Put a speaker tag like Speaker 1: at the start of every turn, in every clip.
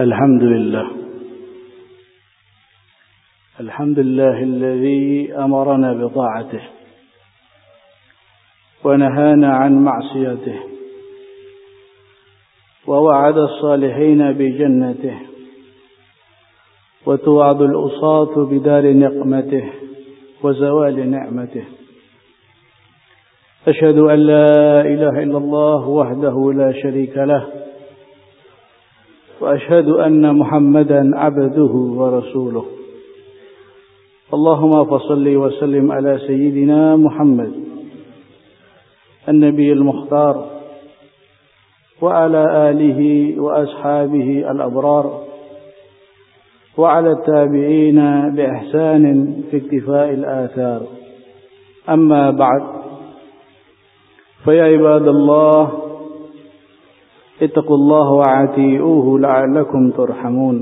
Speaker 1: الحمد لله. الحمد لله الذي أمرنا بطاعته ونهانا عن معصيته ووعد الصالحين بجنته وتوعد الأصاة بدار نقمته وزوال نعمته. أشهد أن لا إله إلا الله وحده لا شريك له وأشهد أن محمدا عبده ورسوله. اللهم فصل وسلم على سيدنا محمد النبي المختار وعلى آله وأصحابه الأبرار وعلى التابعين بإحسان في اكتفاء الآثار. أما بعد فيا عباد الله اتقوا الله وعتيئوه لعلكم ترحمون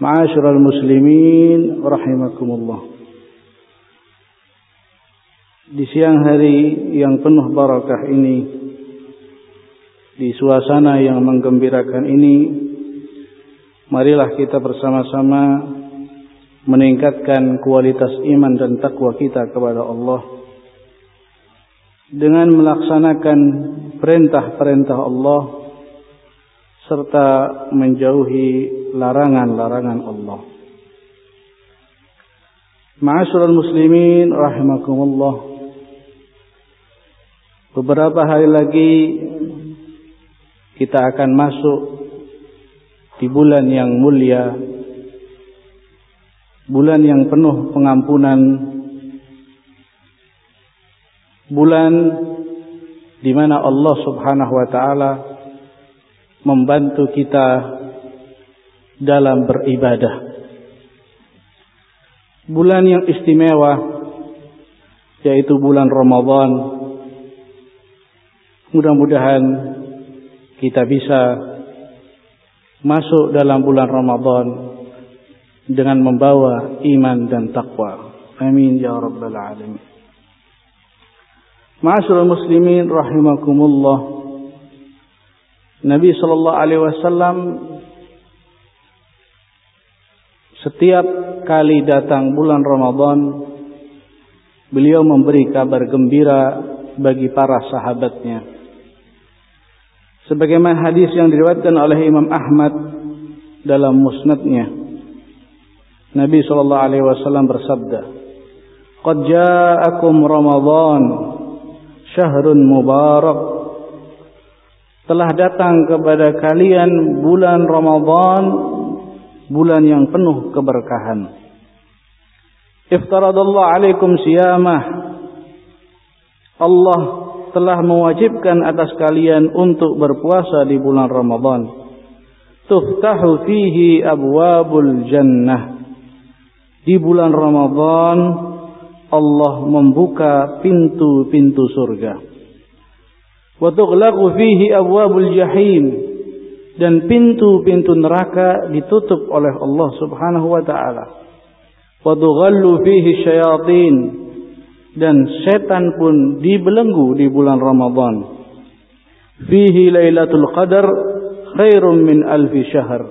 Speaker 1: معاشر المسلمين رحمكم الله di siang hari yang penuh barakah ini di suasana yang menggembirakan ini marilah kita bersama-sama meningkatkan kualitas iman dan takwa kita kepada Allah dengan melaksanakan perintah-perintah Allah serta menjauhi larangan-larangan Allah. Ma'asyiral muslimin rahimakumullah. Beberapa hari lagi kita akan masuk di bulan yang mulia, bulan yang penuh pengampunan, bulan di mana Allah Subhanahu wa taala membantu kita dalam beribadah. Bulan yang istimewa yaitu bulan Ramadan Mudah-mudahan kita bisa masuk dalam bulan Ramadan dengan membawa iman dan takwa. Amin ya rabbal alamin. Ma'asyiral muslimin rahimakumullah. Nabi sallallahu alaihi wasallam setiap kali datang bulan Ramadan beliau memberi kabar gembira bagi para sahabatnya sebagaimana hadis yang diriwayatkan oleh Imam Ahmad dalam musnadnya Nabi sallallahu alaihi wasallam bersabda Qad ja'akum Ramadan syahrun mubarak telah datang kepada kalian bulan Ramadan bulan yang penuh keberkahan Iftaradallahu alaikum siyamah Allah telah mewajibkan atas kalian untuk berpuasa di bulan Ramadan. Tuftahu fihi abwabul jannah. Di bulan Ramadan Allah membuka pintu-pintu surga. Wa tughlaqu fihi abwabul jahim dan pintu-pintu neraka ditutup oleh Allah Subhanahu wa taala. Wa tughallu fihi syayatin dan setan pun dibelenggu di bulan Ramadan. Fihi Lailatul Qadar khairum min alfi syahr.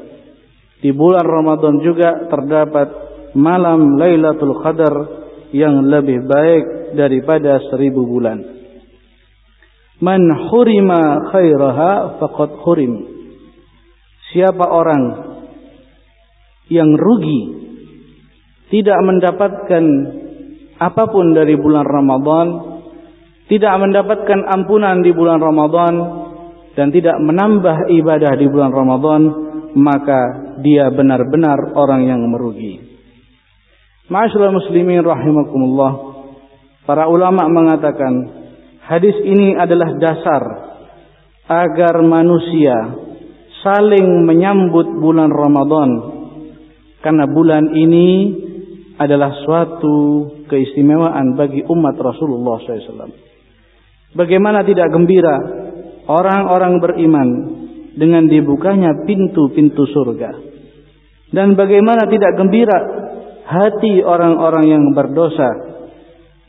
Speaker 1: Di bulan Ramadan juga terdapat malam Lailatul Qadar yang lebih baik daripada seribu bulan. Man hurima khairaha faqad hurim. Siapa orang yang rugi tidak mendapatkan apa pun dari bulan Ramadan, tidak mendapatkan ampunan di bulan Ramadan, dan tidak menambah ibadah di bulan Ramadan, maka dia benar-benar orang yang merugi. Ma'asyiral muslimin rahimakumullah. Para ulama mengatakan hadis ini adalah dasar agar manusia saling menyambut bulan Ramadan karena bulan ini adalah suatu keistimewaan bagi umat Rasulullah SAW. Bagaimana tidak gembira orang-orang beriman dengan dibukanya pintu-pintu surga. Dan bagaimana tidak gembira hati orang-orang yang berdosa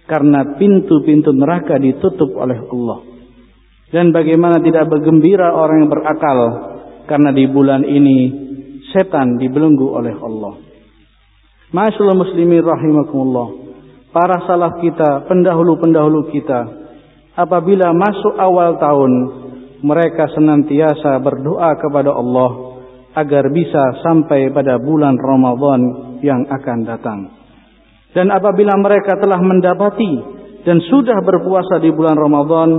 Speaker 1: karena pintu-pintu neraka ditutup oleh Allah. Dan bagaimana tidak bergembira orang yang berakal karena di bulan ini setan dibelenggu oleh Allah. Masyaallah muslimin rahimakumullah. Para salaf kita, pendahulu-pendahulu kita, apabila masuk awal tahun, mereka senantiasa berdoa kepada Allah agar bisa sampai pada bulan Ramadan yang akan datang. Dan apabila mereka telah mendapati dan sudah berpuasa di bulan Ramadan,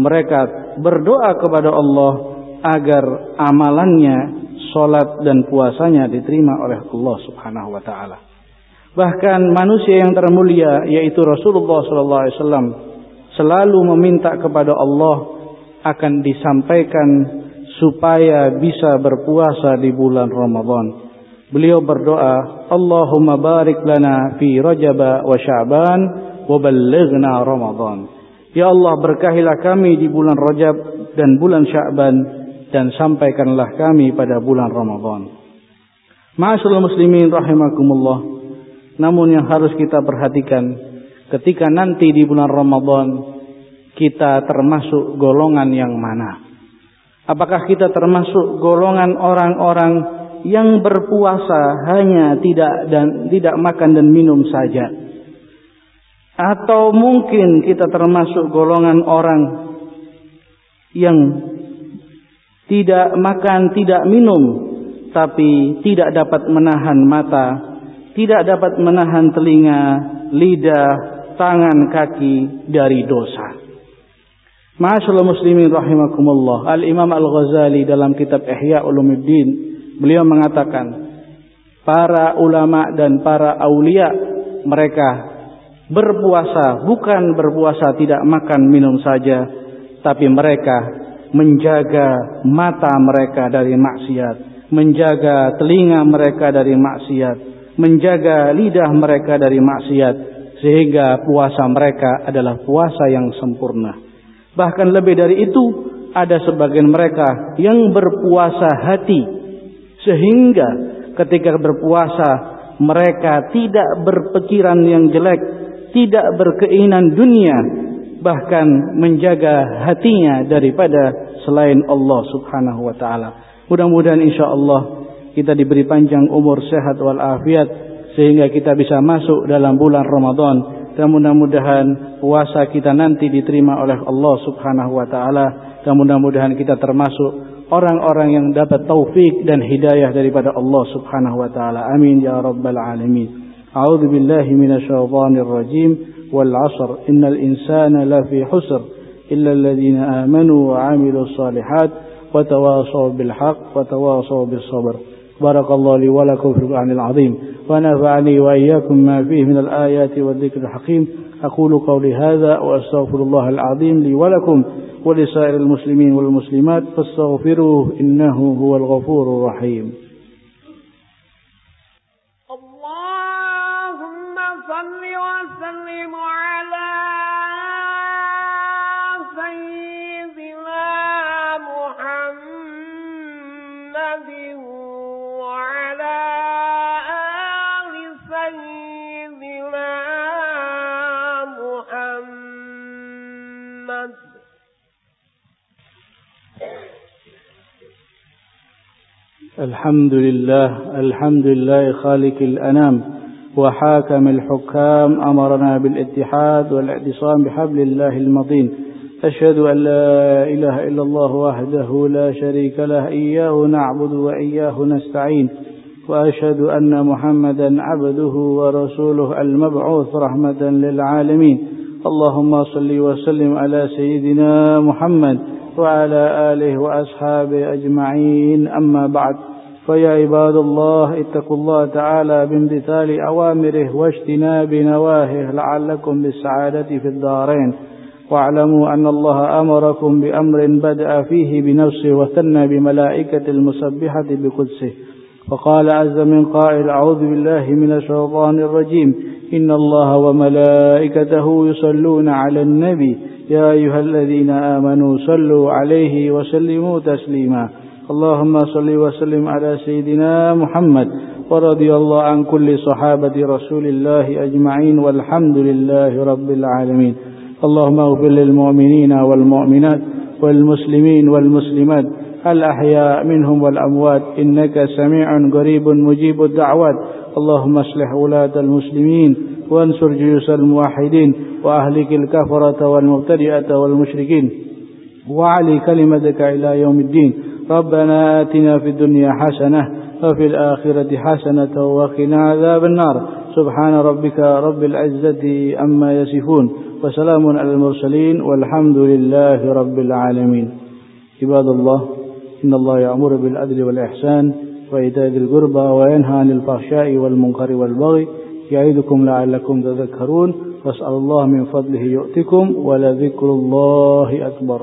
Speaker 1: mereka berdoa kepada Allah agar amalannya, solat dan puasanya diterima oleh Allah Subhanahu wa taala. Bahkan manusia yang termulia yaitu Rasulullah sallallahu alaihi wasallam selalu meminta kepada Allah akan disampaikan supaya bisa berpuasa di bulan Ramadan. Beliau berdoa, Allahumma barik lana fi Rajab wa Sya'ban wa ballighna Ramadan. Ya Allah berkahilah kami di bulan Rajab dan bulan Sya'ban dan sampaikanlah kami pada bulan Ramadan. Ma'asyiral muslimin rahimakumullah. Namun yang harus kita perhatikan ketika nanti di bulan Ramadan kita termasuk golongan yang mana? Apakah kita termasuk golongan orang-orang yang berpuasa hanya tidak dan tidak makan dan minum saja? Atau mungkin kita termasuk golongan orang yang tidak makan, tidak minum, tapi tidak dapat menahan mata, tidak dapat menahan telinga, lidah, tangan, kaki dari dosa. Ma'asyiral muslimin rahimakumullah. Al-Imam Al-Ghazali dalam kitab Ihya Ulumuddin, beliau mengatakan, para ulama dan para aulia mereka berpuasa bukan berpuasa tidak makan minum saja, tapi mereka menjaga mata mereka dari maksiat, menjaga telinga mereka dari maksiat, menjaga lidah mereka dari maksiat, sehingga puasa mereka adalah puasa yang sempurna. Bahkan lebih dari itu, ada sebagian mereka yang berpuasa hati, sehingga ketika berpuasa mereka tidak berpikiran yang jelek, tidak berkeinginan dunia, bahkan menjaga hatinya daripada selain Allah Subhanahu wa taala. Mudah-mudahan insyaallah kita diberi panjang umur sehat wal afiat sehingga kita bisa masuk dalam bulan Ramadan dan mudah-mudahan puasa kita nanti diterima oleh Allah Subhanahu wa taala dan mudah-mudahan kita termasuk orang-orang yang dapat taufik dan hidayah daripada Allah Subhanahu wa taala. Amin ya rabbal alamin. A'udzu billahi minasyaitonir rajim. والعصر إن الإنسان لفي حسر إلا الذين آمنوا وعملوا الصالحات وتواصوا بالحق وتواصوا بالصبر بارك الله لي ولكم في القرآن العظيم. ونفعني وإياكم ما فيه من الآيات والذكر الحكيم. أقول قولي هذا وأستغفر الله العظيم لي ولكم ولسائر المسلمين والمسلمات. فاستغفروه إنه هو الغفور الرحيم. الحمد لله الحمد لله خالق الأنام وحاكم الحكام أمرنا بالاتحاد والاعتصام بحبل الله المطين أشهد أن لا إله إلا الله وحده لا شريك له إياه نعبد وإياه نستعين. وأشهد أن محمدا عبده ورسوله المبعوث رحمة للعالمين. اللهم صل وسلم على سيدنا محمد وعلى آله وأصحابه أجمعين. أما بعد فيا عباد الله اتقوا الله تعالى بامتثال أوامره واجتناب نواهه لعلكم بالسعادة في الدارين. واعلموا أن الله أمركم بأمر بدأ فيه بنفسه وثنى بملائكة المسبحة بقدسه. وقال عز من قائل أعوذ بالله من الشيطان الرجيم. إن الله وملائكته يصلون على النبي. يا أيها الذين آمنوا صلوا عليه وسلموا تسليما. اللهم صل وسلم على سيدنا محمد ورضي الله عن كل صحابة رسول الله أجمعين والحمد لله رب العالمين. اللهم اغفر للمؤمنين والمؤمنات والمسلمين والمسلمات الأحياء منهم والأموات. إنك سميع قريب مجيب الدعوات. اللهم اصلح ولاة المسلمين. وانصر جيوش الموحدين وأهلك الكفرة والمبتدئة والمشركين. وعلي كلمتك إلى يوم الدين. ربنا آتنا في الدنيا حسنة وفي الآخرة حسنة وقنا عذاب النار. سبحان ربك رب العزة أما يصفون. وسلام على المرسلين والحمد لله رب العالمين. عباد الله إن الله يأمر بالعدل والإحسان وإيتاء ذي القربى وينهى عن الفحشاء والمنكر والبغي يعظكم لعلكم تذكرون واسأل الله من فضله يؤتكم ولذكر الله أكبر.